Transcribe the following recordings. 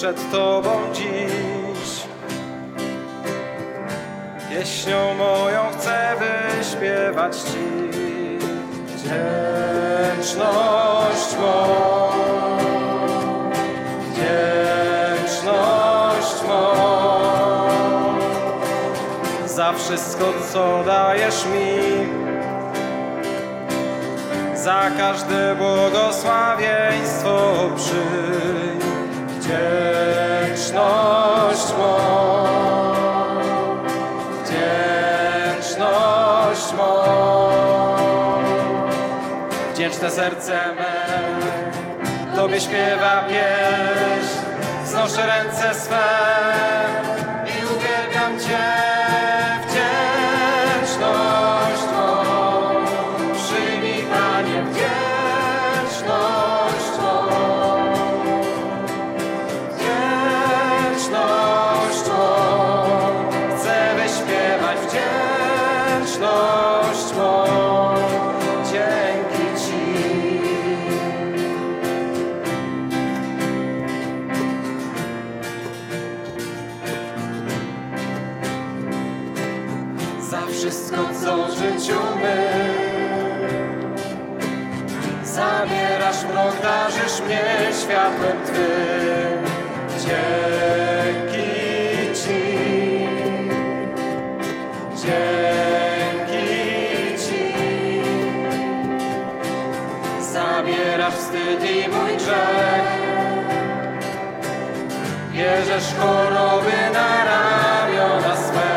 przed Tobą dziś. Pieśnią moją chcę wyśpiewać Ci wdzięczność mą. Wdzięczność mą za wszystko, co dajesz mi za każde błogosławieństwo przyj wdzięczność mą, wdzięczność mą. Wdzięczne serce me Tobie śpiewa pieśń, znoszę ręce swe wdzięczność mą. Dzięki Ci. za wszystko, co w życiu my. Zabierasz mrok, darzysz mnie światłem Twym. Dzięki Zabierasz wstyd i mój grzech. Bierzesz choroby na ramiona swe.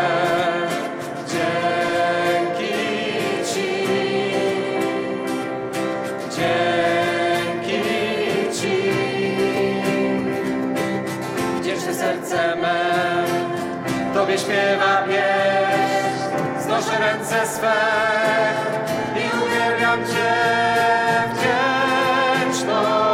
Tobie śpiewa pieśń. Znoszę ręce swe i uwielbiam Cię. Lord.